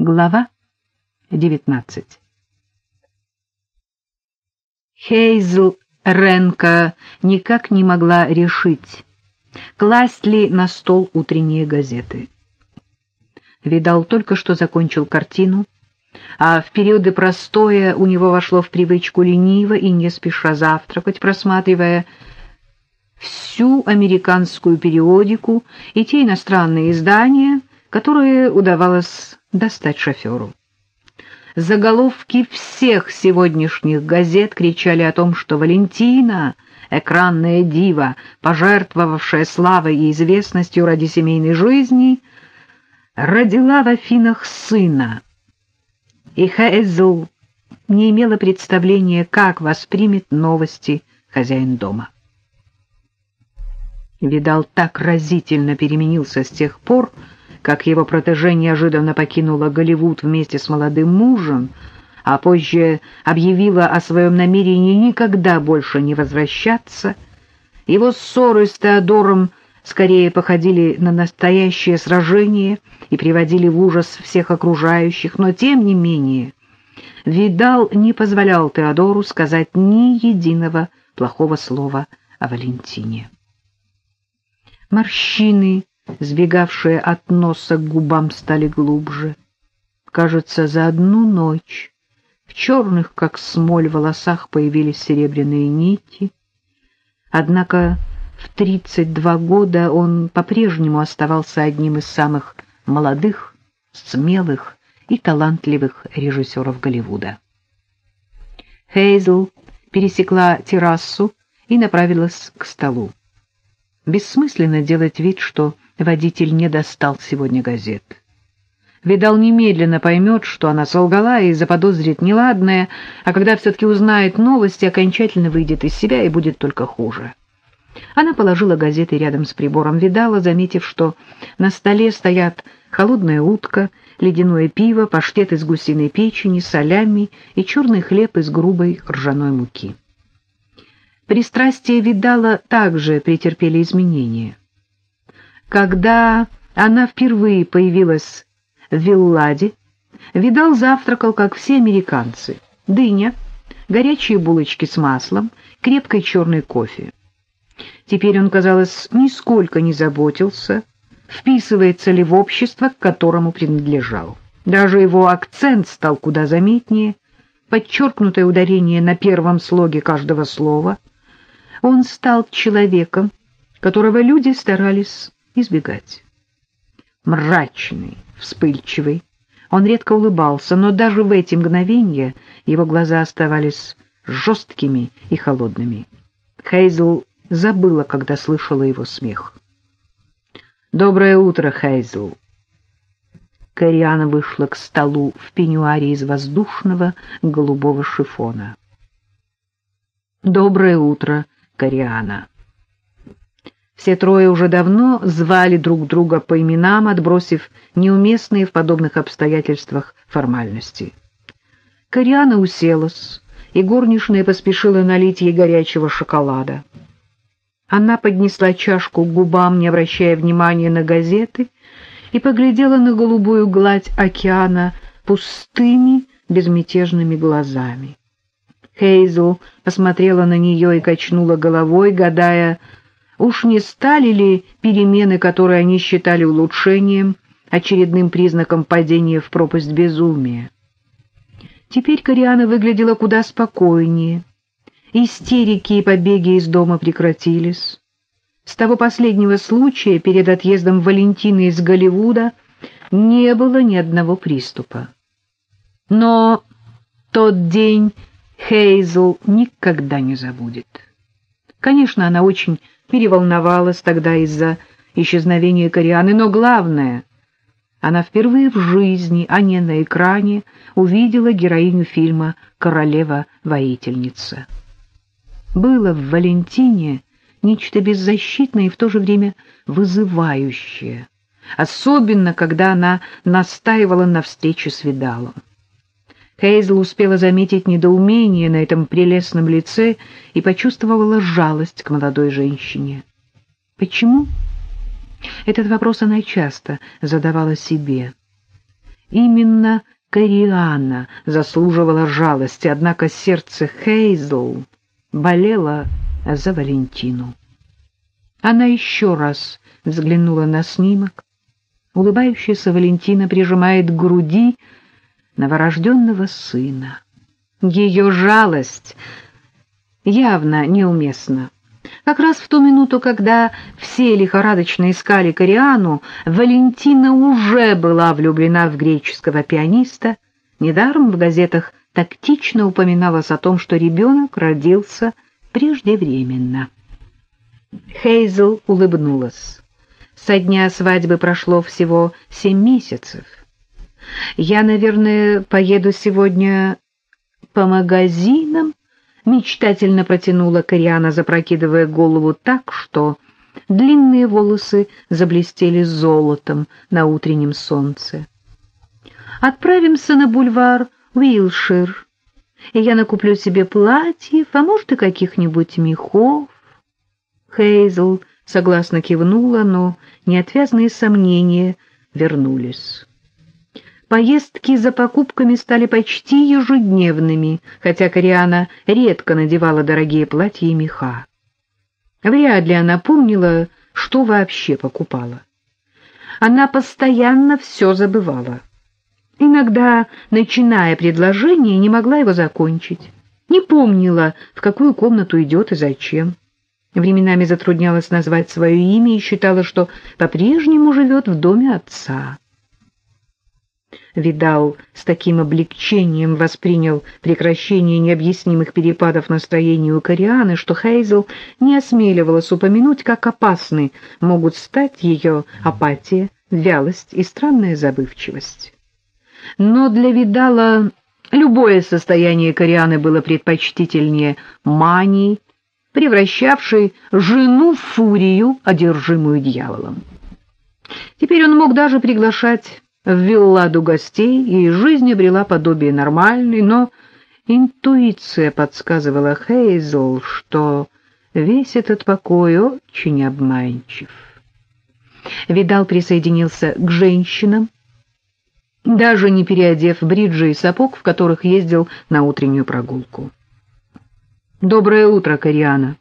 Глава 19 Хейзл Ренка никак не могла решить, класть ли на стол утренние газеты. Видал, только что закончил картину, а в периоды простоя у него вошло в привычку лениво и не спеша завтракать, просматривая всю американскую периодику и те иностранные издания, которые удавалось достать шоферу. Заголовки всех сегодняшних газет кричали о том, что Валентина, экранная дива, пожертвовавшая славой и известностью ради семейной жизни, родила в Афинах сына. И Хейзл не имела представления, как воспримет новости хозяин дома. Видал, так разительно переменился с тех пор, как его протеже неожиданно покинула Голливуд вместе с молодым мужем, а позже объявила о своем намерении никогда больше не возвращаться. Его ссоры с Теодором скорее походили на настоящее сражение и приводили в ужас всех окружающих, но тем не менее Видал не позволял Теодору сказать ни единого плохого слова о Валентине. Морщины сбегавшие от носа к губам, стали глубже. Кажется, за одну ночь в черных, как смоль, волосах появились серебряные нити. Однако в тридцать два года он по-прежнему оставался одним из самых молодых, смелых и талантливых режиссеров Голливуда. Хейзл пересекла террасу и направилась к столу. Бессмысленно делать вид, что водитель не достал сегодня газет. Видал немедленно поймет, что она солгала и заподозрит неладное, а когда все-таки узнает новости, окончательно выйдет из себя и будет только хуже. Она положила газеты рядом с прибором Видала, заметив, что на столе стоят холодная утка, ледяное пиво, паштет из гусиной печени, солями и черный хлеб из грубой ржаной муки. Пристрастие Видала также претерпели изменения. Когда она впервые появилась в Вилладе, Видал завтракал, как все американцы. Дыня, горячие булочки с маслом, крепкий черный кофе. Теперь он, казалось, нисколько не заботился, вписывается ли в общество, к которому принадлежал. Даже его акцент стал куда заметнее, подчеркнутое ударение на первом слоге каждого слова — он стал человеком, которого люди старались избегать. Мрачный, вспыльчивый, он редко улыбался, но даже в эти мгновения его глаза оставались жесткими и холодными. Хейзл забыла, когда слышала его смех. «Доброе утро, Хейзл!» Кориана вышла к столу в пеньюаре из воздушного голубого шифона. «Доброе утро!» Кориана. Все трое уже давно звали друг друга по именам, отбросив неуместные в подобных обстоятельствах формальности. Кориана уселась, и горничная поспешила налить ей горячего шоколада. Она поднесла чашку к губам, не обращая внимания на газеты, и поглядела на голубую гладь океана пустыми, безмятежными глазами. Хейзл посмотрела на нее и качнула головой, гадая, уж не стали ли перемены, которые они считали улучшением, очередным признаком падения в пропасть безумия. Теперь Кориана выглядела куда спокойнее. Истерики и побеги из дома прекратились. С того последнего случая перед отъездом Валентины из Голливуда не было ни одного приступа. Но тот день Хейзл никогда не забудет. Конечно, она очень переволновалась тогда из-за исчезновения Корианы, но главное, она впервые в жизни, а не на экране, увидела героиню фильма «Королева-воительница». Было в Валентине нечто беззащитное и в то же время вызывающее, особенно когда она настаивала на встрече с Видалом. Хейзл успела заметить недоумение на этом прелестном лице и почувствовала жалость к молодой женщине. Почему? Этот вопрос она часто задавала себе. Именно Кориана заслуживала жалости, однако сердце Хейзл болело за Валентину. Она еще раз взглянула на снимок. Улыбающаяся Валентина прижимает к груди новорожденного сына. Ее жалость явно неуместна. Как раз в ту минуту, когда все лихорадочно искали Кориану, Валентина уже была влюблена в греческого пианиста. Недаром в газетах тактично упоминалось о том, что ребенок родился преждевременно. Хейзел улыбнулась. Со дня свадьбы прошло всего семь месяцев. Я, наверное, поеду сегодня по магазинам, мечтательно протянула Кориана, запрокидывая голову так, что длинные волосы заблестели золотом на утреннем солнце. Отправимся на бульвар Уилшир, и я накуплю себе платьев, а может и каких-нибудь мехов. Хейзл согласно кивнула, но неотвязные сомнения вернулись. Поездки за покупками стали почти ежедневными, хотя Кориана редко надевала дорогие платья и меха. Вряд ли она помнила, что вообще покупала. Она постоянно все забывала. Иногда, начиная предложение, не могла его закончить. Не помнила, в какую комнату идет и зачем. Временами затруднялась назвать свое имя и считала, что по-прежнему живет в доме отца. Видал, с таким облегчением воспринял прекращение необъяснимых перепадов настроения у Корианы, что Хейзел не осмеливалась упомянуть, как опасны могут стать ее апатия, вялость и странная забывчивость. Но для Видала любое состояние Корианы было предпочтительнее мании, превращавшей жену в фурию, одержимую дьяволом. Теперь он мог даже приглашать в вилладу гостей, и жизнь обрела подобие нормальной, но интуиция подсказывала Хейзл, что весь этот покой очень обманчив. Видал присоединился к женщинам, даже не переодев бриджи и сапог, в которых ездил на утреннюю прогулку. «Доброе утро, Кориана.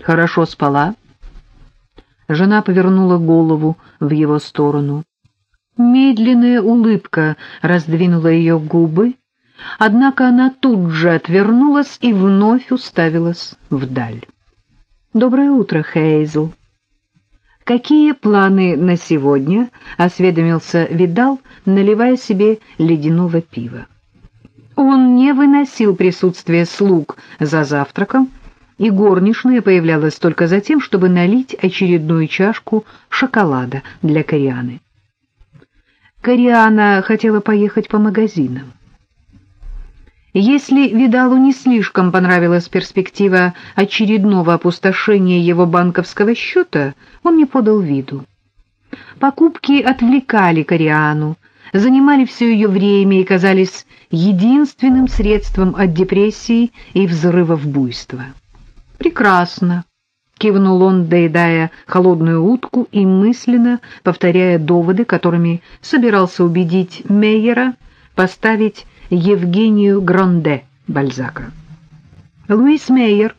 Хорошо спала?» Жена повернула голову в его сторону. Медленная улыбка раздвинула ее губы, однако она тут же отвернулась и вновь уставилась вдаль. «Доброе утро, Хейзл!» «Какие планы на сегодня?» — осведомился Видал, наливая себе ледяного пива. Он не выносил присутствие слуг за завтраком, и горничная появлялась только за тем, чтобы налить очередную чашку шоколада для Корианы. Кориана хотела поехать по магазинам. Если Видалу не слишком понравилась перспектива очередного опустошения его банковского счета, он не подал виду. Покупки отвлекали Кориану, занимали все ее время и казались единственным средством от депрессии и взрывов буйства. «Прекрасно», — кивнул он, доедая холодную утку и мысленно повторяя доводы, которыми собирался убедить Мейера поставить Евгению Гронде Бальзака. Луис Мейер,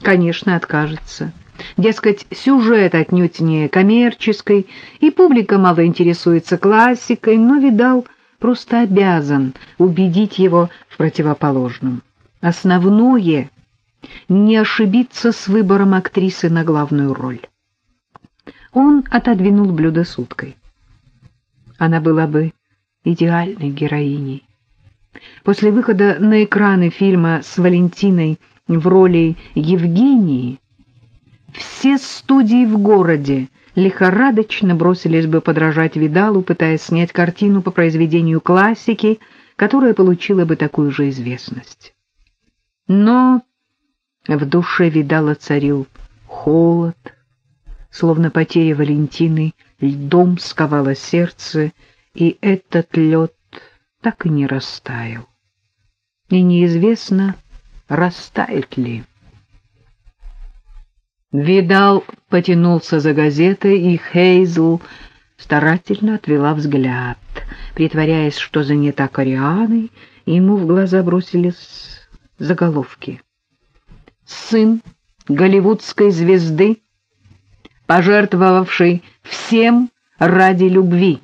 конечно, откажется. Дескать, сюжет отнюдь не коммерческий, и публика мало интересуется классикой, но, видал, просто обязан убедить его в противоположном. Основное — не ошибиться с выбором актрисы на главную роль. Он отодвинул блюдо с уткой. Она была бы идеальной героиней. После выхода на экраны фильма с Валентиной в роли Евгении все студии в городе лихорадочно бросились бы подражать Видалу, пытаясь снять картину по произведению классики, которая получила бы такую же известность. Но в душе Видала царил холод, словно потеря Валентины льдом сковало сердце, и этот лед так и не растаял. И неизвестно, растает ли. Видал потянулся за газетой, и Хейзл старательно отвела взгляд — притворяясь, что занята Корианой, ему в глаза бросились заголовки. «Сын голливудской звезды, пожертвовавший всем ради любви».